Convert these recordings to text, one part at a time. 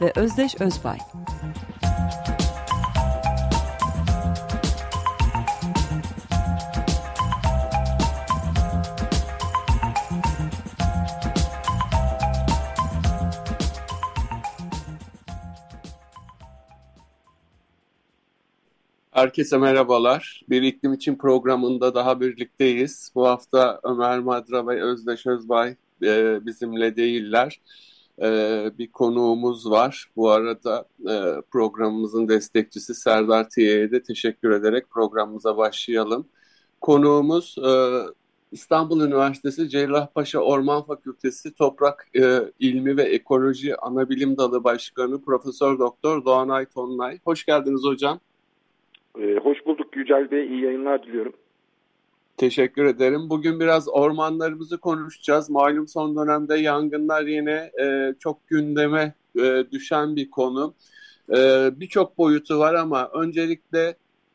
ve Özdeş Özbay. Herkese merhabalar. Bir iklim için programında daha birlikteyiz. Bu hafta Ömer Madra ve Özdeş Özbay e, bizimle değiller. E, bir konuğumuz var. Bu arada e, programımızın destekçisi Serdar Tiye'ye de teşekkür ederek programımıza başlayalım. Konuğumuz e, İstanbul Üniversitesi Cerrahpaşa Orman Fakültesi Toprak e, İlmi ve Ekoloji Anabilim Dalı Başkanı Profesör Doktor Doğanay Tonlay. Hoş geldiniz hocam. Ee, hoş bulduk Yücel Bey. İyi yayınlar diliyorum. Teşekkür ederim. Bugün biraz ormanlarımızı konuşacağız. Malum son dönemde yangınlar yine e, çok gündeme e, düşen bir konu. E, Birçok boyutu var ama öncelikle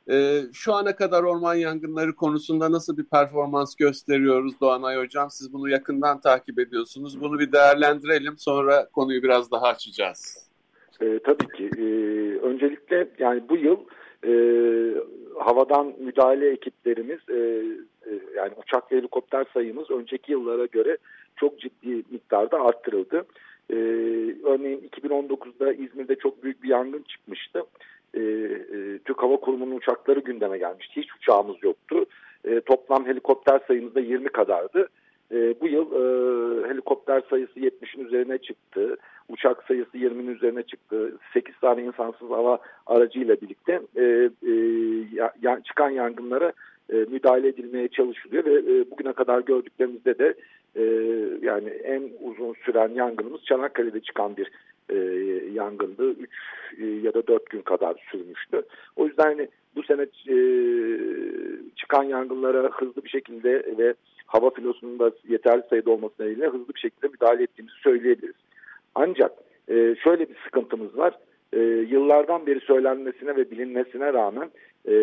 e, şu ana kadar orman yangınları konusunda nasıl bir performans gösteriyoruz Doğanay Hocam? Siz bunu yakından takip ediyorsunuz. Bunu bir değerlendirelim sonra konuyu biraz daha açacağız. E, tabii ki. E, öncelikle yani bu yıl e, havadan müdahale ekiplerimiz e, e, yani uçak ve helikopter sayımız önceki yıllara göre çok ciddi miktarda arttırıldı. E, örneğin 2019'da İzmir'de çok büyük bir yangın çıkmıştı. E, e, Türk Hava Kurumu'nun uçakları gündeme gelmişti. Hiç uçağımız yoktu. E, toplam helikopter sayımız da 20 kadardı. E, bu yıl e, helikopter sayısı 70'in üzerine çıktı. Uçak sayısı 20'nin üzerine çıktı. 8 tane insansız hava aracıyla birlikte e, e, ya, çıkan yangınlara e, müdahale edilmeye çalışılıyor ve e, bugüne kadar gördüklerimizde de e, yani en uzun süren yangınımız Çanakkale'de çıkan bir e, yangındı. 3 e, ya da 4 gün kadar sürmüştü. O yüzden hani bu sene e, çıkan yangınlara hızlı bir şekilde ve hava filosunun da yeterli sayıda olması nedeniyle hızlı bir şekilde müdahale ettiğimizi söyleyebiliriz. Ancak e, şöyle bir sıkıntımız var. E, yıllardan beri söylenmesine ve bilinmesine rağmen e,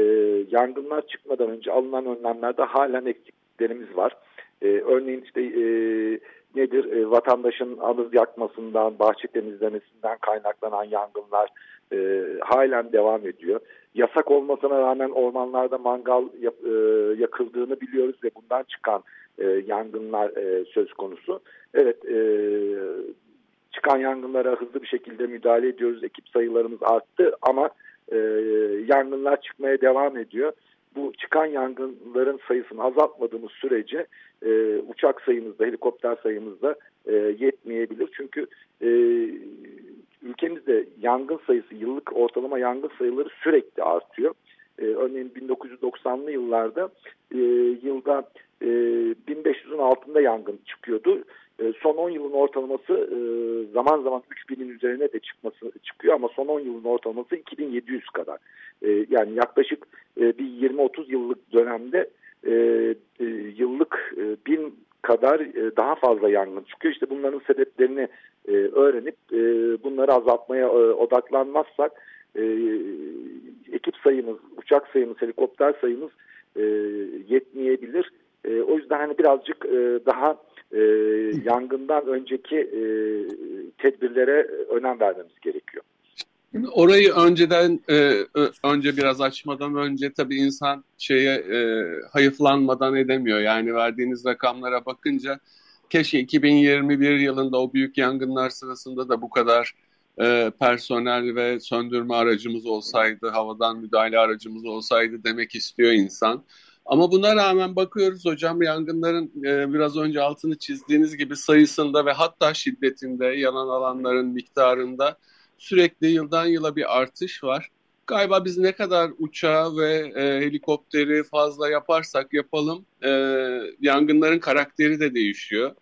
yangınlar çıkmadan önce alınan önlemlerde halen eksiklerimiz var. E, örneğin işte e, nedir e, vatandaşın anız yakmasından, bahçe temizlemesinden kaynaklanan yangınlar e, halen devam ediyor. Yasak olmasına rağmen ormanlarda mangal yap, e, yakıldığını biliyoruz ve bundan çıkan e, yangınlar e, söz konusu. Evet e, çıkan yangınlara hızlı bir şekilde müdahale ediyoruz. Ekip sayılarımız arttı ama e, yangınlar çıkmaya devam ediyor. Bu çıkan yangınların sayısını azaltmadığımız sürece e, uçak sayımızda, helikopter sayımızda e, yetmeyebilir. Çünkü e, ülkemizde yangın sayısı, yıllık ortalama yangın sayıları sürekli artıyor. E, örneğin 1990'lı yıllarda e, yılda e, 1500'ün altında yangın çıkıyordu. E, son 10 yılın ortalaması e, zaman zaman 3000'in üzerine de çıkması çıkıyor ama son 10 yılın ortalaması 2700 kadar. E, yani yaklaşık bir 20-30 yıllık dönemde yıllık e, bin kadar daha fazla yangın çıkıyor. İşte bunların sebeplerini öğrenip bunları azaltmaya odaklanmazsak ekip sayımız, uçak sayımız, helikopter sayımız yetmeyebilir. O yüzden hani birazcık daha e, yangından önceki e, tedbirlere önem vermemiz gerekiyor. Orayı önceden e, önce biraz açmadan önce tabii insan şeye e, hayıflanmadan edemiyor. Yani verdiğiniz rakamlara bakınca keşke 2021 yılında o büyük yangınlar sırasında da bu kadar e, personel ve söndürme aracımız olsaydı, havadan müdahale aracımız olsaydı demek istiyor insan. Ama buna rağmen bakıyoruz hocam yangınların e, biraz önce altını çizdiğiniz gibi sayısında ve hatta şiddetinde, yanan alanların miktarında sürekli yıldan yıla bir artış var. Galiba biz ne kadar uçağı ve e, helikopteri fazla yaparsak yapalım e, yangınların karakteri de değişiyor.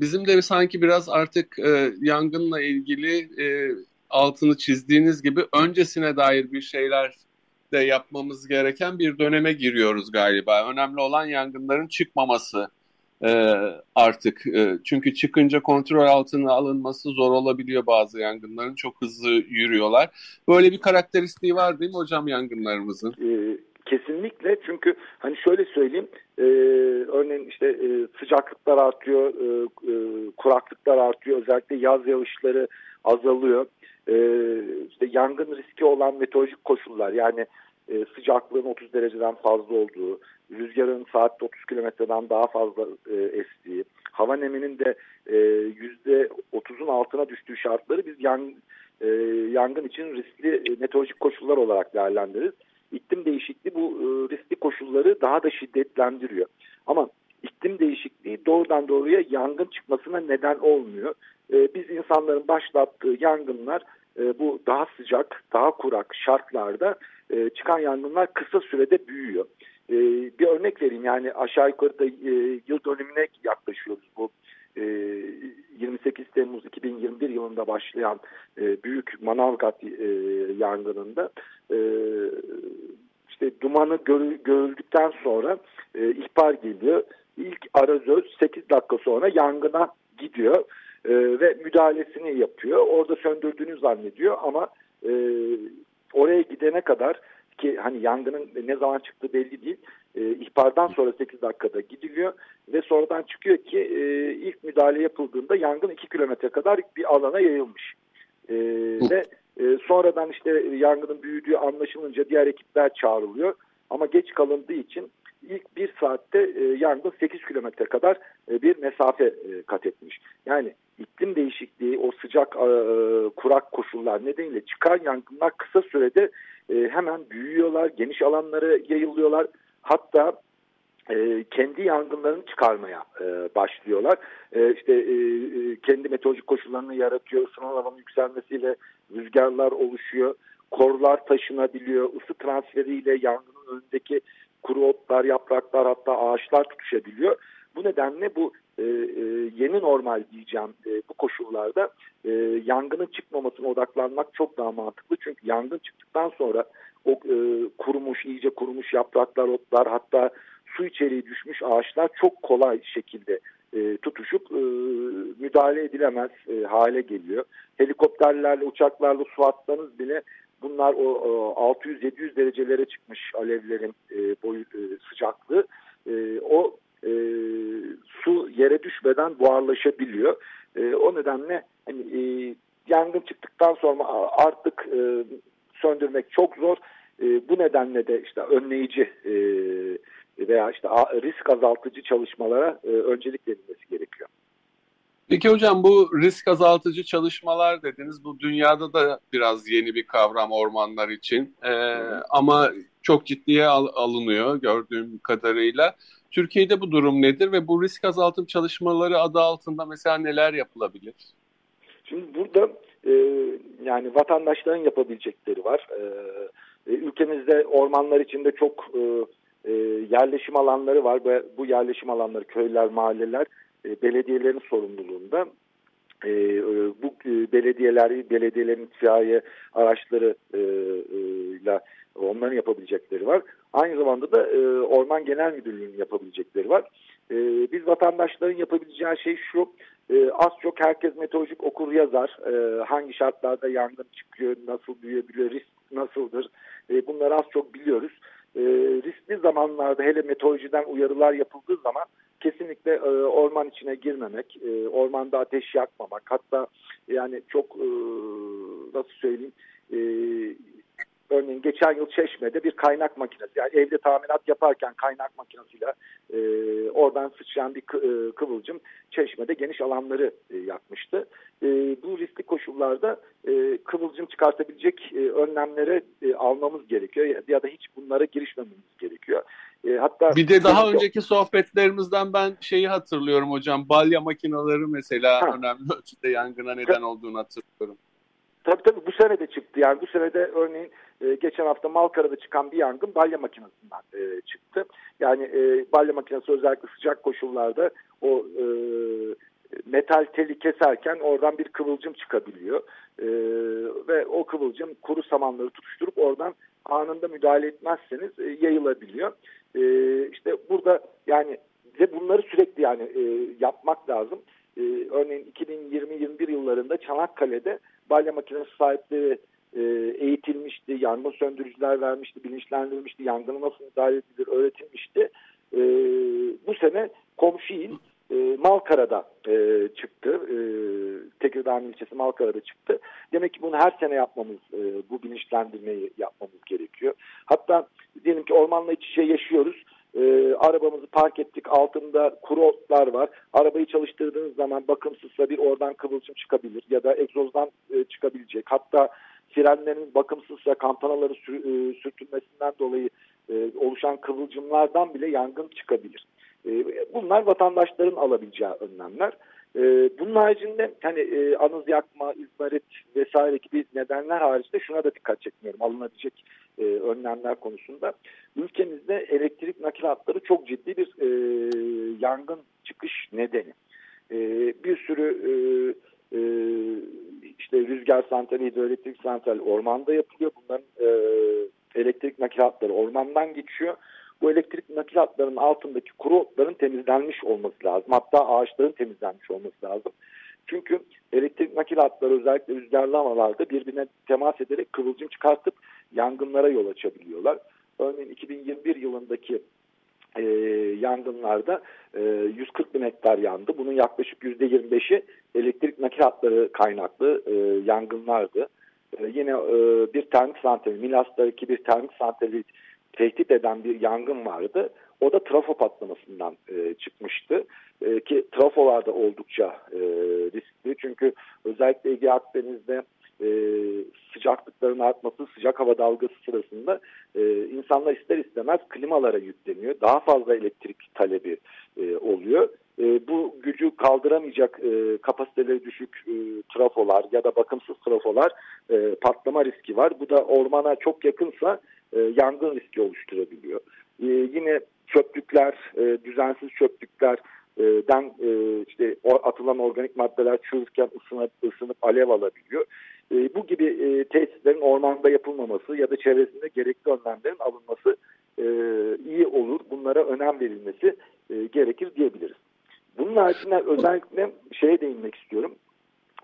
Bizim de sanki biraz artık e, yangınla ilgili e, altını çizdiğiniz gibi öncesine dair bir şeyler de yapmamız gereken bir döneme giriyoruz galiba. Önemli olan yangınların çıkmaması e, artık. E, çünkü çıkınca kontrol altına alınması zor olabiliyor bazı yangınların. Çok hızlı yürüyorlar. Böyle bir karakteristiği var değil mi hocam yangınlarımızın? E, kesinlikle çünkü hani şöyle söyleyeyim e, örneğin işte e, sıcaklıklar artıyor, e, e, kuraklıklar artıyor. Özellikle yaz yağışları azalıyor. E, işte yangın riski olan meteorolojik koşullar yani e, sıcaklığın 30 dereceden fazla olduğu, rüzgarın saatte 30 kilometreden daha fazla e, estiği, hava neminin de e, yüzde 30'un altına düştüğü şartları biz e, yangın için riskli e, meteorolojik koşullar olarak değerlendiririz. İklim değişikliği bu riskli koşulları daha da şiddetlendiriyor. Ama iklim değişikliği doğrudan doğruya yangın çıkmasına neden olmuyor. Biz insanların başlattığı yangınlar e, bu daha sıcak, daha kurak şartlarda e, çıkan yangınlar kısa sürede büyüyor. E, bir örnek vereyim yani aşağı yukarı da e, yıl dönümüne yaklaşıyoruz bu e, 28 Temmuz 2021 yılında başlayan büyük Manavgat yangınında işte dumanı gör, görüldükten sonra ihbar geliyor. İlk arazöz 8 dakika sonra yangına gidiyor e, ve müdahalesini yapıyor. Orada söndürdüğünü zannediyor ama e, oraya gidene kadar ki hani yangının ne zaman çıktığı belli değil. E, ihbardan sonra 8 dakikada gidiliyor ve sonradan çıkıyor ki e, ilk müdahale yapıldığında yangın 2 kilometre kadar bir alana yayılmış. E, ve e, sonradan işte yangının büyüdüğü anlaşılınca diğer ekipler çağrılıyor. Ama geç kalındığı için ilk bir saatte e, yangın 8 kilometre kadar e, bir mesafe e, kat etmiş. Yani iklim değişikliği, o sıcak e, kurak koşullar nedeniyle çıkan yangınlar kısa sürede e, hemen büyüyorlar, geniş alanlara yayılıyorlar. Hatta e, kendi yangınlarını çıkarmaya e, başlıyorlar. E, işte e, e kendi meteorolojik koşullarını yaratıyor. Isınan havanın yükselmesiyle rüzgarlar oluşuyor. Korlar taşınabiliyor. Isı transferiyle yangının önündeki kuru otlar, yapraklar hatta ağaçlar tutuşabiliyor. Bu nedenle bu e, e, yeni normal diyeceğim e, bu koşullarda e, yangının çıkmamasına odaklanmak çok daha mantıklı. Çünkü yangın çıktıktan sonra o e, kurumuş, iyice kurumuş yapraklar, otlar hatta su içeriği düşmüş ağaçlar çok kolay şekilde e, tutuşup e, müdahale edilemez e, hale geliyor. Helikopterlerle, uçaklarla su atsanız bile bunlar o, o 600-700 derecelere çıkmış alevlerin e, boyu e, sıcaklığı. E, o su yere düşmeden buharlaşabiliyor. O nedenle hani, yangın çıktıktan sonra artık söndürmek çok zor. Bu nedenle de işte önleyici veya işte risk azaltıcı çalışmalara öncelik verilmesi gerekiyor. Peki hocam bu risk azaltıcı çalışmalar dediniz. Bu dünyada da biraz yeni bir kavram ormanlar için. Ee, ama çok ciddiye al, alınıyor gördüğüm kadarıyla. Türkiye'de bu durum nedir ve bu risk azaltım çalışmaları adı altında mesela neler yapılabilir? Şimdi burada e, yani vatandaşların yapabilecekleri var. E, e ülkemizde ormanlar içinde çok e, e, yerleşim alanları var. Bu, bu yerleşim alanları köyler, mahalleler e, belediyelerin sorumluluğunda. E, e, bu belediyeler, belediyelerin itfaiye araçlarıyla e, onların yapabilecekleri var. Aynı zamanda da Orman Genel Müdürlüğü'nün yapabilecekleri var. Biz vatandaşların yapabileceği şey şu, az çok herkes meteorolojik okur yazar. Hangi şartlarda yangın çıkıyor, nasıl büyüyebiliyor, risk nasıldır bunları az çok biliyoruz. Riskli zamanlarda hele meteorolojiden uyarılar yapıldığı zaman kesinlikle e, orman içine girmemek, e, ormanda ateş yakmamak, hatta yani çok e, nasıl söyleyeyim e, Örneğin geçen yıl Çeşme'de bir kaynak makinesi yani evde tamirat yaparken kaynak makinesiyle e, oradan sıçrayan bir e, kıvılcım Çeşme'de geniş alanları e, yakmıştı. E, bu riskli koşullarda e, kıvılcım çıkartabilecek e, önlemlere e, almamız gerekiyor ya, ya da hiç bunlara girişmememiz gerekiyor. E, hatta Bir de daha önceki sohbetlerimizden ben şeyi hatırlıyorum hocam balya makineleri mesela ha. önemli ölçüde yangına neden olduğunu hatırlıyorum. Tabii tabii bu sene de çıktı. Yani bu sene de örneğin e, geçen hafta Malkara'da çıkan bir yangın balya makinesinden e, çıktı. Yani e, balya makinesi özellikle sıcak koşullarda o e, metal teli keserken oradan bir kıvılcım çıkabiliyor. E, ve o kıvılcım kuru samanları tutuşturup oradan anında müdahale etmezseniz e, yayılabiliyor. E, işte burada yani ve bunları sürekli yani e, yapmak lazım. E, örneğin 2020-21 yıllarında Çanakkale'de balya makinesi sahipleri e, eğitilmişti, yangın söndürücüler vermişti, bilinçlendirilmişti, yangına nasıl müdahale edilir öğretilmişti. E, bu sene komşu il e, Malkara'da e, çıktı. E, Tekirdağ ilçesi Malkara'da çıktı. Demek ki bunu her sene yapmamız, e, bu bilinçlendirmeyi yapmamız gerekiyor. Hatta diyelim ki ormanla iç içe yaşıyoruz. E, arabamızı park ettik altında kuru otlar var. Arabayı çalıştırdığınız zaman bakımsızsa bir oradan kıvılcım çıkabilir ya da egzozdan e, çıkabilecek. Hatta frenlerin bakımsızsa kampanaları e, sürtünmesinden dolayı e, oluşan kıvılcımlardan bile yangın çıkabilir. E, bunlar vatandaşların alabileceği önlemler. E, bunun haricinde hani e, anız yakma, izmarit vesaire gibi nedenler haricinde şuna da dikkat çekmiyorum alınabilecek e, önlemler konusunda. Ülkemizde elektrik nakil hatları çok ciddi bir e, yangın çıkış nedeni. E, bir sürü işte rüzgar santrali, hidroelektrik santrali ormanda yapılıyor. Bunların elektrik nakil hatları ormandan geçiyor. Bu elektrik nakil hatlarının altındaki kuru otların temizlenmiş olması lazım. Hatta ağaçların temizlenmiş olması lazım. Çünkü elektrik nakil hatları özellikle rüzgarlı havalarda birbirine temas ederek kıvılcım çıkartıp yangınlara yol açabiliyorlar. Örneğin 2021 yılındaki e, yangınlarda e, 140 bin hektar yandı. Bunun yaklaşık %25'i elektrik nakil hatları kaynaklı e, yangınlardı. E, yine e, bir termik santrali, Milas'taki bir termik santrali tehdit eden bir yangın vardı. O da trafo patlamasından e, çıkmıştı. E, ki trafolar da oldukça e, riskli. Çünkü özellikle Ege Akdeniz'de e, sıcaklıkların artması, sıcak hava dalgası sırasında e, insanlar ister istemez klimalara yükleniyor. Daha fazla elektrik talebi e, oluyor. E, bu gücü kaldıramayacak e, kapasiteleri düşük e, trafolar ya da bakımsız trafolar e, patlama riski var. Bu da ormana çok yakınsa e, yangın riski oluşturabiliyor. E, yine çöplükler, e, düzensiz çöplükler, den e, işte atılan organik maddeler çürürken ısınıp, ısınıp alev alabiliyor. E, bu gibi e, tesislerin ormanda yapılmaması ya da çevresinde gerekli önlemlerin alınması e, iyi olur. Bunlara önem verilmesi e, gerekir diyebiliriz. Bunun haricinde özellikle şeye değinmek istiyorum.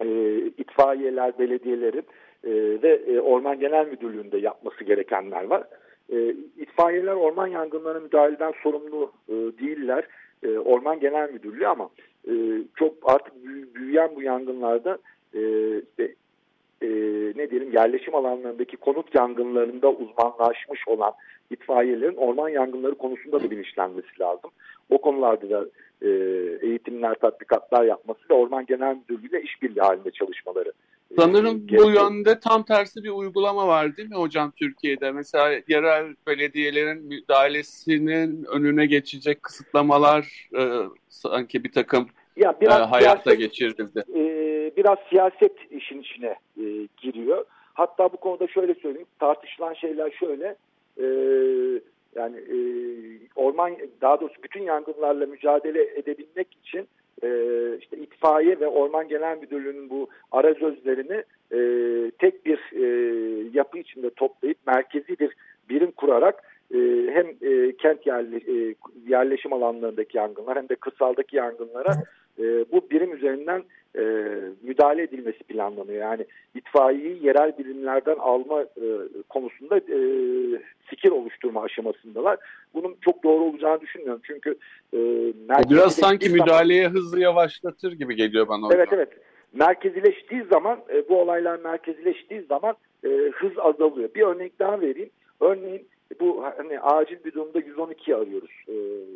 E, itfaiyeler, belediyelerin e, ve e, Orman Genel Müdürlüğü'nde yapması gerekenler var. E, itfaiyeler orman yangınlarına müdahaleden sorumlu e, değiller. E, Orman Genel Müdürlüğü ama e, çok artık büyüyen bu yangınlarda e, işte e, ne diyelim yerleşim alanlarındaki konut yangınlarında uzmanlaşmış olan itfaiyelerin orman yangınları konusunda da bilinçlenmesi lazım. O konularda da e, eğitimler, tatbikatlar yapması ve Orman Genel Müdürlüğü ile işbirliği halinde çalışmaları. E, Sanırım e, bu yönde tam tersi bir uygulama var değil mi hocam Türkiye'de? Mesela yerel belediyelerin müdahalesinin önüne geçecek kısıtlamalar e, sanki bir takım ya biraz e, hayatta siyaset, geçirildi. E, biraz siyaset işin içine e, giriyor. Hatta bu konuda şöyle söyleyeyim, tartışılan şeyler şöyle, e, yani e, orman, daha doğrusu bütün yangınlarla mücadele edebilmek için e, işte itfaiye ve Orman Genel Müdürlüğü'nün bu arazözlerini e, tek bir e, yapı içinde toplayıp merkezi bir birim kurarak e, hem e, kent yerli, e, yerleşim alanlarındaki yangınlar hem de kırsaldaki yangınlara e, bu birim üzerinden e, müdahale edilmesi planlanıyor. Yani itfaiyeyi yerel bilimlerden alma e, konusunda e, fikir oluşturma aşamasındalar. Bunun çok doğru olacağını düşünmüyorum. Çünkü e, biraz sanki müdahaleye zaman, hızlı yavaşlatır gibi geliyor bana. Evet evet. Merkezileştiği zaman e, bu olaylar merkezileştiği zaman e, hız azalıyor. Bir örnek daha vereyim. Örneğin bu hani acil bir durumda 112 arıyoruz e,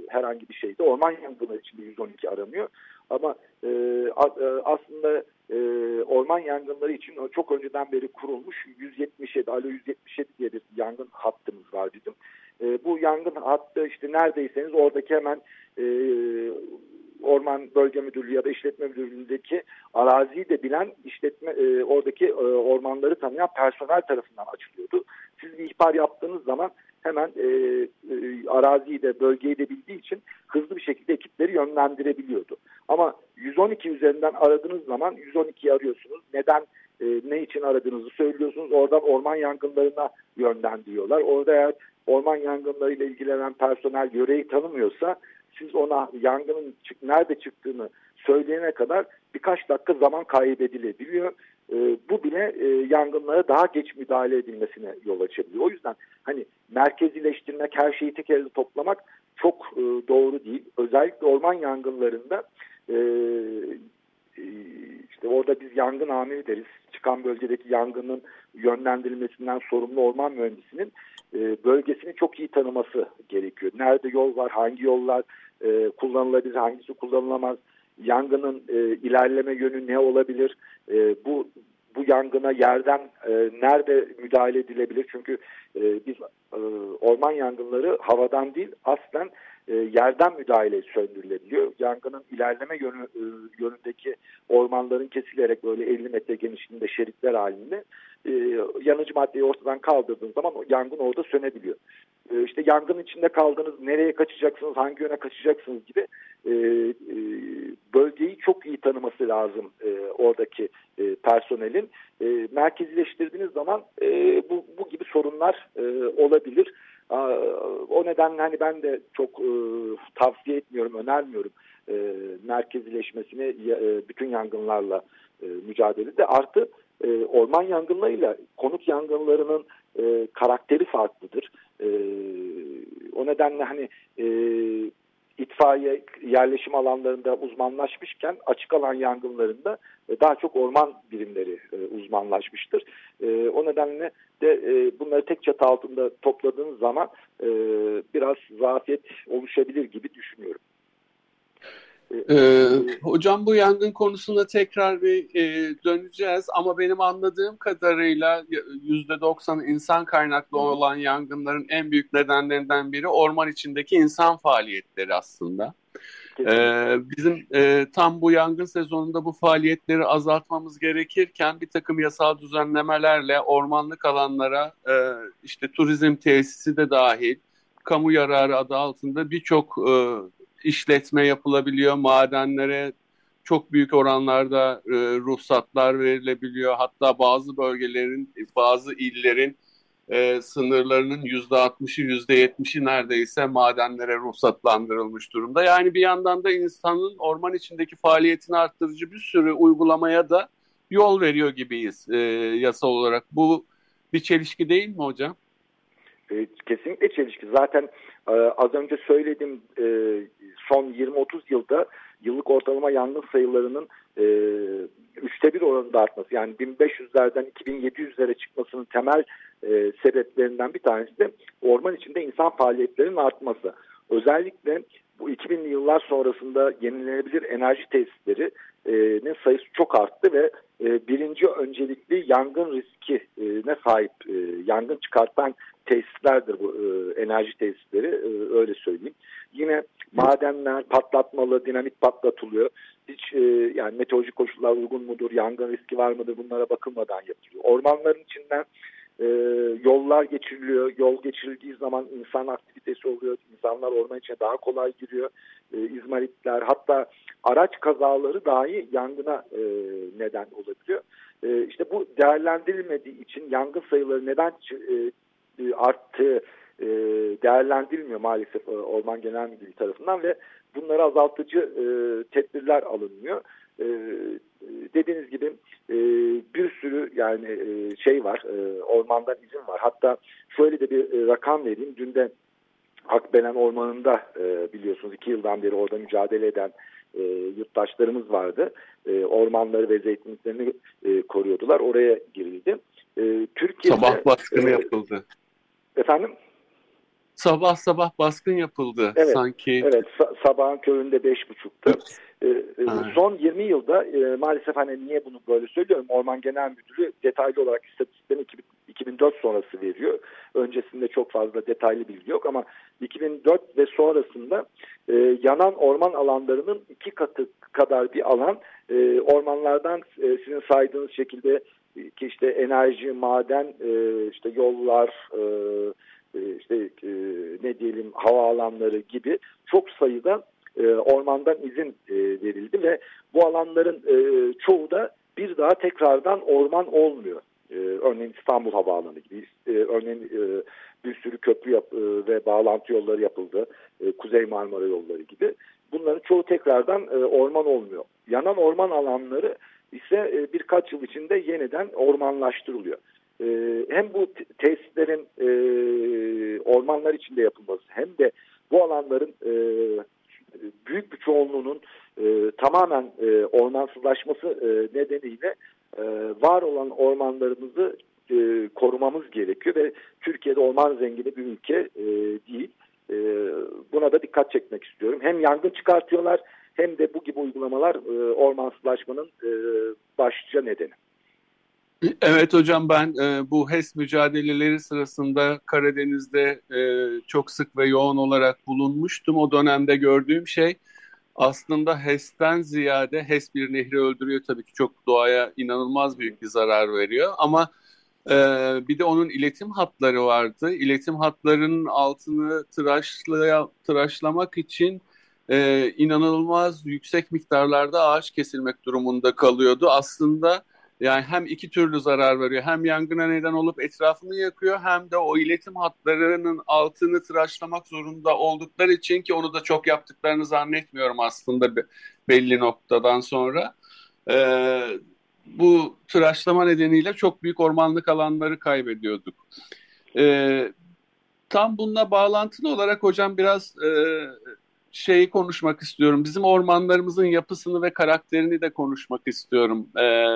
herhangi bir şeyde. Orman yangını için 112 aranıyor. Ama e, e, aslında e, orman yangınları için çok önceden beri kurulmuş 177, Alo 177 diye bir yangın hattımız var bizim. E, bu yangın hattı işte neredeyseniz oradaki hemen e, Orman Bölge Müdürlüğü ya da İşletme Müdürlüğü'ndeki araziyi de bilen işletme e, oradaki e, ormanları tanıyan personel tarafından açılıyordu. Siz bir ihbar yaptığınız zaman hemen e, e, araziyi de bölgeyi de bildiği için hızlı bir şekilde ekipleri yönlendirebiliyordu. Ama 112 üzerinden aradığınız zaman 112'yi arıyorsunuz. Neden e, ne için aradığınızı söylüyorsunuz. Oradan orman yangınlarına yönlendiriyorlar. Orada eğer orman yangınlarıyla ilgilenen personel yöreyi tanımıyorsa siz ona yangının nerede çıktığını söyleyene kadar birkaç dakika zaman kaybedilebiliyor. E, bu bile e, yangınlara daha geç müdahale edilmesine yol açabiliyor. O yüzden hani merkezileştirmek, her şeyi tek elde toplamak çok e, doğru değil. Özellikle orman yangınlarında e, e, işte orada biz yangın amiri deriz. Çıkan bölgedeki yangının yönlendirilmesinden sorumlu orman mühendisinin e, bölgesini çok iyi tanıması gerekiyor. Nerede yol var, hangi yollar e, kullanılabilir, hangisi kullanılamaz, yangının e, ilerleme yönü ne olabilir, e, bu bu yangına yerden e, nerede müdahale edilebilir? Çünkü e, biz e, orman yangınları havadan değil aslen e, yerden müdahale söndürülebiliyor. Yangının ilerleme yönü, e, yönündeki ormanların kesilerek böyle 50 metre genişliğinde şeritler halinde e, yanıcı maddeyi ortadan kaldırdığınız zaman yangın orada sönebiliyor. E, işte yangın içinde kaldınız, nereye kaçacaksınız, hangi yöne kaçacaksınız gibi bölgeyi çok iyi tanıması lazım oradaki personelin. E, zaman bu, bu gibi sorunlar e, olabilir. O nedenle hani ben de çok e, tavsiye etmiyorum, önermiyorum e, merkezileşmesini e, bütün yangınlarla mücadelede. Artı orman yangınlarıyla konut yangınlarının karakteri farklıdır. O nedenle hani itfaiye yerleşim alanlarında uzmanlaşmışken açık alan yangınlarında e, daha çok orman birimleri e, uzmanlaşmıştır. E, o nedenle de bunları tek çatı altında topladığınız zaman biraz zafiyet oluşabilir gibi düşünüyorum. Ee, hocam bu yangın konusunda tekrar bir e, döneceğiz ama benim anladığım kadarıyla yüzde doksan insan kaynaklı olan yangınların en büyük nedenlerinden biri orman içindeki insan faaliyetleri aslında. Ee, bizim e, tam bu yangın sezonunda bu faaliyetleri azaltmamız gerekirken bir takım yasal düzenlemelerle ormanlık alanlara e, işte turizm tesisi de dahil kamu yararı adı altında birçok e, işletme yapılabiliyor. Madenlere çok büyük oranlarda e, ruhsatlar verilebiliyor. Hatta bazı bölgelerin, bazı illerin e, sınırlarının yüzde altmışı, yüzde yetmişi neredeyse madenlere ruhsatlandırılmış durumda. Yani bir yandan da insanın orman içindeki faaliyetini arttırıcı bir sürü uygulamaya da yol veriyor gibiyiz e, yasal olarak. Bu bir çelişki değil mi hocam? E, kesinlikle çelişki. Zaten az önce söyledim e, son 20-30 yılda yıllık ortalama yangın sayılarının e, üçte bir oranında artması yani 1500'lerden 2700'lere çıkmasının temel e, sebeplerinden bir tanesi de orman içinde insan faaliyetlerinin artması. Özellikle bu 2000'li yıllar sonrasında yenilenebilir enerji tesislerinin sayısı çok arttı ve birinci öncelikli yangın riskine sahip yangın çıkartan tesislerdir bu e, enerji tesisleri e, öyle söyleyeyim. Yine madenler patlatmalı, dinamit patlatılıyor. Hiç e, yani meteorolojik koşullar uygun mudur, yangın riski var mıdır bunlara bakılmadan yapılıyor. Ormanların içinden e, yollar geçiriliyor. Yol geçirildiği zaman insan aktivitesi oluyor. İnsanlar orman içine daha kolay giriyor. E, izmaritler hatta araç kazaları dahi yangına e, neden olabiliyor. E, işte bu değerlendirilmediği için yangın sayıları neden e, arttığı e, değerlendirilmiyor maalesef e, Orman Genel Müdürlüğü tarafından ve bunları azaltıcı e, tedbirler alınmıyor. E, dediğiniz gibi e, bir sürü yani e, şey var, e, ormandan izin var. Hatta şöyle de bir e, rakam vereyim. Dün de Akbelen Ormanı'nda e, biliyorsunuz iki yıldan beri orada mücadele eden e, yurttaşlarımız vardı. E, ormanları ve zeytinliklerini e, koruyordular. Oraya girildi. E, Türkiye'de sabah baskını e, yapıldı. Efendim? Sabah sabah baskın yapıldı evet, sanki. Evet, sabahın köründe beş buçukta. Ee, e, son 20 yılda e, maalesef hani niye bunu böyle söylüyorum Orman Genel Müdürü detaylı olarak istatistiklerini 2004 sonrası veriyor. Öncesinde çok fazla detaylı bilgi yok ama 2004 ve sonrasında e, yanan orman alanlarının iki katı kadar bir alan e, ormanlardan e, sizin saydığınız şekilde ki işte enerji, maden, e, işte yollar, e, e, işte ne diyelim hava alanları gibi çok sayıda ormandan izin verildi ve bu alanların çoğu da bir daha tekrardan orman olmuyor. Örneğin İstanbul Havaalanı gibi, örneğin bir sürü köprü yap, ve bağlantı yolları yapıldı, Kuzey Marmara yolları gibi. Bunların çoğu tekrardan orman olmuyor. Yanan orman alanları ise e, birkaç yıl içinde yeniden ormanlaştırılıyor. E, hem bu tesislerin e, ormanlar içinde yapılması hem de bu alanların büyük bir çoğunluğunun tamamen ormansızlaşması nedeniyle var olan ormanlarımızı korumamız gerekiyor ve Türkiye'de orman zengini bir ülke değil. Buna da dikkat çekmek istiyorum. Hem yangın çıkartıyorlar hem de bu gibi uygulamalar e, ormansızlaşmanın e, başlıca nedeni. Evet hocam ben e, bu HES mücadeleleri sırasında Karadeniz'de e, çok sık ve yoğun olarak bulunmuştum. O dönemde gördüğüm şey aslında HES'ten ziyade HES bir nehri öldürüyor tabii ki çok doğaya inanılmaz büyük bir zarar veriyor ama e, bir de onun iletim hatları vardı. İletim hatlarının altını tıraşlaya, tıraşlamak için e, inanılmaz yüksek miktarlarda ağaç kesilmek durumunda kalıyordu. Aslında yani hem iki türlü zarar veriyor. Hem yangına neden olup etrafını yakıyor hem de o iletim hatlarının altını tıraşlamak zorunda oldukları için ki onu da çok yaptıklarını zannetmiyorum aslında belli noktadan sonra. Ee, bu tıraşlama nedeniyle çok büyük ormanlık alanları kaybediyorduk. Ee, tam bununla bağlantılı olarak hocam biraz e, şeyi konuşmak istiyorum. Bizim ormanlarımızın yapısını ve karakterini de konuşmak istiyorum. Ee,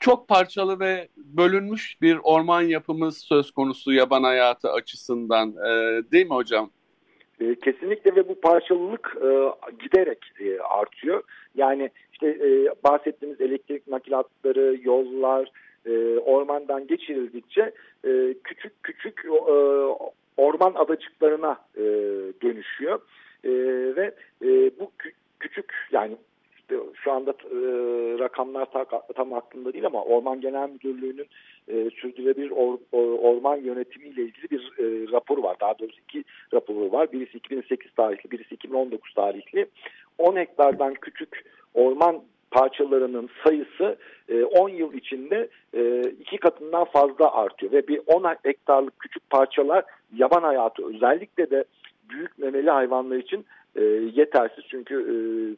çok parçalı ve bölünmüş bir orman yapımız söz konusu yaban hayatı açısından e, değil mi hocam? E, kesinlikle ve bu parçalılık e, giderek e, artıyor. Yani işte e, bahsettiğimiz elektrik nakilatları, yollar e, ormandan geçirildikçe e, küçük küçük e, orman adacıklarına e, dönüşüyor. E, ve e, bu kü küçük yani şu anda e, rakamlar tam, tam aklımda değil ama Orman Genel Müdürlüğü'nün e, sürdürülebilir or, orman yönetimiyle ilgili bir e, rapor var. Daha doğrusu iki raporu var. Birisi 2008 tarihli, birisi 2019 tarihli. 10 hektardan küçük orman parçalarının sayısı e, 10 yıl içinde e, iki katından fazla artıyor ve bir 10 hektarlık küçük parçalar yaban hayatı özellikle de büyük memeli hayvanlar için e, yetersiz. Çünkü e,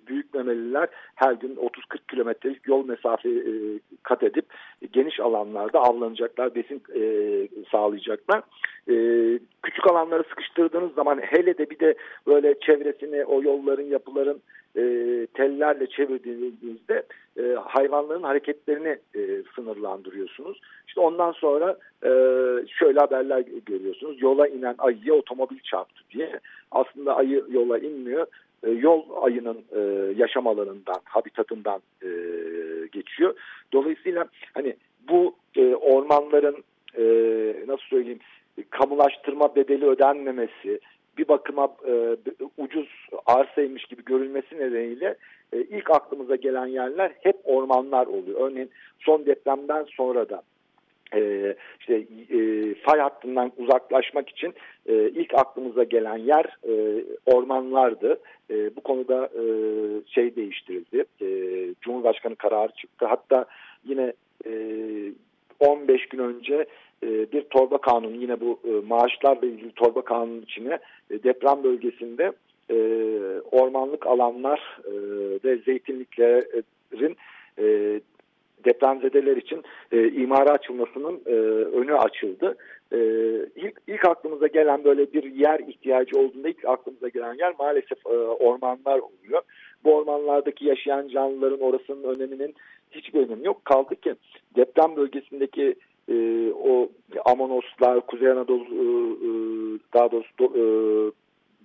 büyük memeliler her gün 30-40 kilometrelik yol mesafe e, kat edip e, geniş alanlarda avlanacaklar, besin e, sağlayacaklar. E, küçük alanları sıkıştırdığınız zaman hele de bir de böyle çevresini o yolların, yapıların e, tellerle çevirdiğinizde e, hayvanların hareketlerini e, sınırlandırıyorsunuz. İşte ondan sonra e, şöyle haberler görüyorsunuz. Yola inen ayıya otomobil çarptı diye. Aslında ayı yola inmiyor. E, yol ayının e, yaşam alanından, habitatından e, geçiyor. Dolayısıyla hani bu e, ormanların e, nasıl söyleyeyim kamulaştırma bedeli ödenmemesi, bir bakıma e, ucuz arsaymış gibi görülmesi nedeniyle e, ilk aklımıza gelen yerler hep ormanlar oluyor. Örneğin son depremden sonra da e, işte e, fay hattından uzaklaşmak için e, ilk aklımıza gelen yer e, ormanlardı. E, bu konuda e, şey değiştirildi. E, Cumhurbaşkanı kararı çıktı. Hatta yine e, 15 gün önce bir torba kanunu yine bu e, maaşlarla ilgili torba kanunun içine e, deprem bölgesinde e, ormanlık alanlar e, ve zeytinliklerin e, depremzedeler için e, imara açılmasının e, önü açıldı. E, ilk, ilk aklımıza gelen böyle bir yer ihtiyacı olduğunda ilk aklımıza gelen yer maalesef e, ormanlar oluyor. Bu ormanlardaki yaşayan canlıların orasının öneminin hiçbir önemi yok. Kaldı ki deprem bölgesindeki e, o Amonoslar, Kuzey Anadolu e, e daha doğrusu do, e,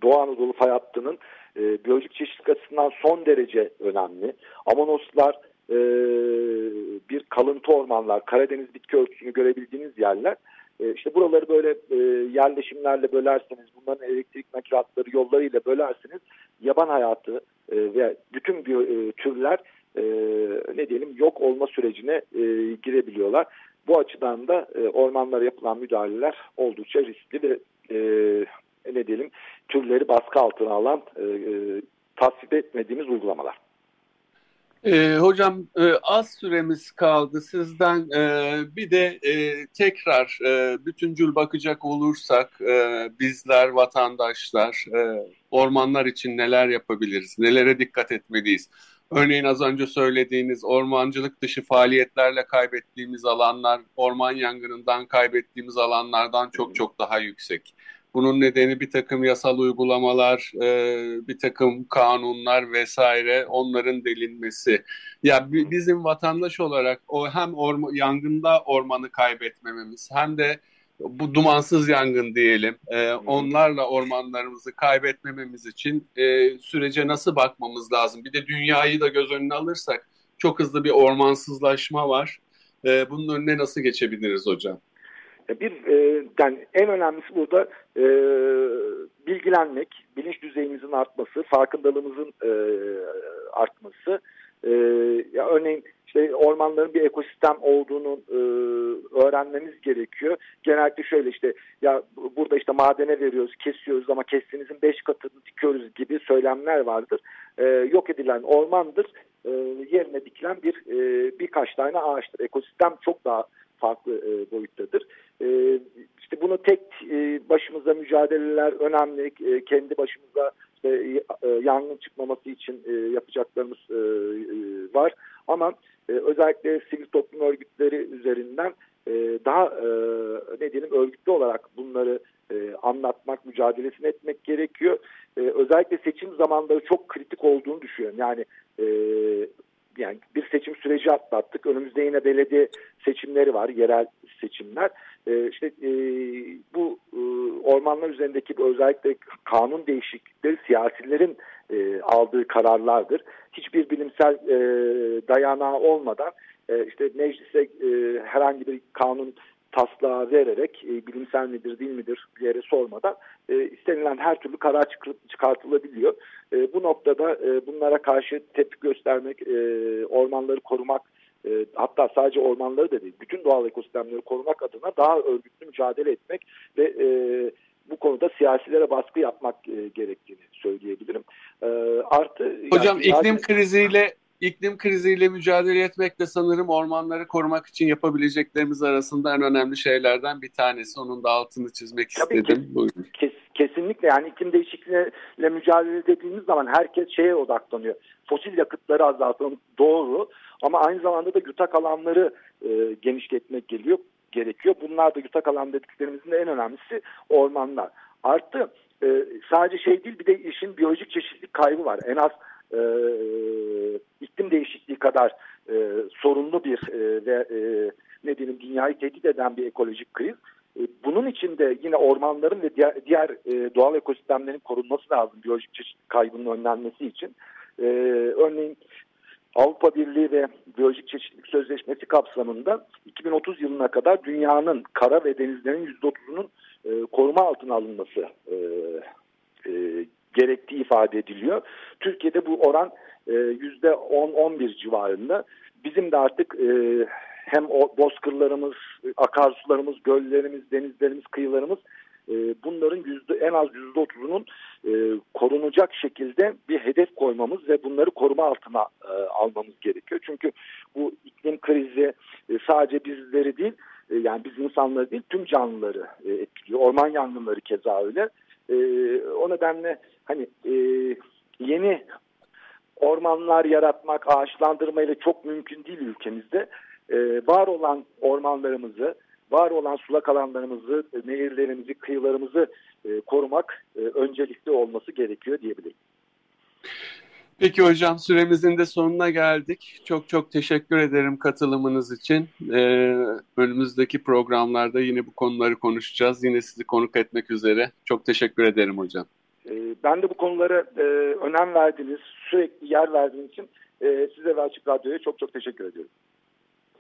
Doğu Anadolu fay hattının e, biyolojik çeşitlilik açısından son derece önemli. Amonoslar e, bir kalıntı ormanlar, Karadeniz bitki örtüsünü görebildiğiniz yerler. E, işte buraları böyle e, yerleşimlerle bölerseniz, bunların elektrik nakilatları yollarıyla bölerseniz yaban hayatı e, ve bütün e, türler e, ne diyelim yok olma sürecine e, girebiliyorlar. Bu açıdan da e, ormanlara yapılan müdahaleler oldukça riskli ve e, ne diyelim tür, türleri baskı altına alan e, e, tasvip etmediğimiz uygulamalar. E, hocam e, az süremiz kaldı sizden e, bir de e, tekrar e, bütüncül bakacak olursak e, bizler vatandaşlar e, ormanlar için neler yapabiliriz, nelere dikkat etmeliyiz? Örneğin az önce söylediğiniz ormancılık dışı faaliyetlerle kaybettiğimiz alanlar orman yangınından kaybettiğimiz alanlardan çok çok daha yüksek. Bunun nedeni bir takım yasal uygulamalar, e, bir takım kanunlar vesaire onların delinmesi. Ya bizim vatandaş olarak o hem orma, yangında ormanı kaybetmememiz hem de bu dumansız yangın diyelim e, onlarla ormanlarımızı kaybetmememiz için e, sürece nasıl bakmamız lazım? Bir de dünyayı da göz önüne alırsak çok hızlı bir ormansızlaşma var. E, bunun önüne nasıl geçebiliriz hocam? Bir e, yani en önemlisi burada e, bilgilenmek, bilinç düzeyimizin artması, farkındalığımızın e, artması. E, ya örneğin işte ormanların bir ekosistem olduğunu e, öğrenmemiz gerekiyor. Genellikle şöyle işte ya burada işte madene veriyoruz, kesiyoruz ama kestiğinizin beş katını dikiyoruz gibi söylemler vardır. E, yok edilen ormandır, e, yerine dikilen bir e, birkaç tane ağaçtır. Ekosistem çok daha farklı e, boyuttadır. E, işte bunu tek e, başımıza mücadeleler önemli. E, kendi başımıza e, e, yangın çıkmaması için e, yapacaklarımız e, e, var. Ama e, özellikle sivil toplum örgütleri üzerinden e, daha e, ne diyelim örgütlü olarak bunları e, anlatmak, mücadelesini etmek gerekiyor. E, özellikle seçim zamanları çok kritik olduğunu düşünüyorum. Yani e, yani bir seçim süreci atlattık. Önümüzde yine belediye seçimleri var, yerel seçimler. E, işte e, bu e, ormanlar üzerindeki özellikle kanun değişiklikleri siyasilerin e, aldığı kararlardır. Hiçbir bilimsel e, dayanağı olmadan e, işte meclise e, herhangi bir kanun taslağı vererek e, bilimsel midir değil midir bir yere sormadan e, istenilen her türlü karar çıkartılabiliyor. E, bu noktada e, bunlara karşı tepki göstermek, e, ormanları korumak e, hatta sadece ormanları da değil bütün doğal ekosistemleri korumak adına daha örgütlü mücadele etmek ve e, bu konuda siyasilere baskı yapmak e, gerektiğini söyleyebilirim. E, artı Hocam yani, iklim kriziyle iklim kriziyle mücadele etmek de sanırım ormanları korumak için yapabileceklerimiz arasında en önemli şeylerden bir tanesi. Onun da altını çizmek Tabii istedim. Ki, kes, kesinlikle yani iklim değişikliğiyle mücadele ettiğimiz zaman herkes şeye odaklanıyor. Fosil yakıtları azaltalım doğru ama aynı zamanda da yutak alanları e, genişletmek geliyor gerekiyor. Bunlar da yutak alan dediklerimizin de en önemlisi ormanlar. Artı e, sadece şey değil bir de işin biyolojik çeşitlilik kaybı var. En az e, iklim değişikliği kadar e, sorunlu bir e, ve e, ne diyelim dünyayı tehdit eden bir ekolojik kriz. E, bunun için de yine ormanların ve diğer, diğer e, doğal ekosistemlerin korunması lazım biyolojik çeşitlilik kaybının önlenmesi için. E, örneğin Avrupa Birliği ve Biyolojik Çeşitlilik Sözleşmesi kapsamında 2030 yılına kadar dünyanın kara ve denizlerin %30'unun e, koruma altına alınması e, e, gerektiği ifade ediliyor. Türkiye'de bu oran e, yüzde 10-11 civarında. Bizim de artık e, hem o bozkırlarımız, akarsularımız, göllerimiz, denizlerimiz, kıyılarımız e, bunların yüzde en az yüzde otuzunun korunacak şekilde bir hedef koymamız ve bunları koruma altına almamız gerekiyor. Çünkü bu iklim krizi sadece bizleri değil, yani biz insanları değil tüm canlıları etkiliyor. Orman yangınları keza öyle. E, o nedenle hani e, yeni ormanlar yaratmak, ağaçlandırmayla çok mümkün değil ülkemizde. E, var olan ormanlarımızı, var olan sulak alanlarımızı, nehirlerimizi, kıyılarımızı e, korumak e, öncelikli olması gerekiyor diyebilirim. Peki hocam süremizin de sonuna geldik. Çok çok teşekkür ederim katılımınız için. Ee, önümüzdeki programlarda yine bu konuları konuşacağız. Yine sizi konuk etmek üzere. Çok teşekkür ederim hocam. Ee, ben de bu konulara e, önem verdiğiniz, sürekli yer verdiğiniz için e, size ve Açık Radyo'ya çok çok teşekkür ediyorum.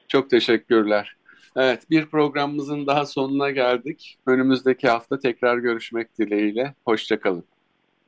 Çok teşekkürler. Evet, bir programımızın daha sonuna geldik. Önümüzdeki hafta tekrar görüşmek dileğiyle. Hoşçakalın.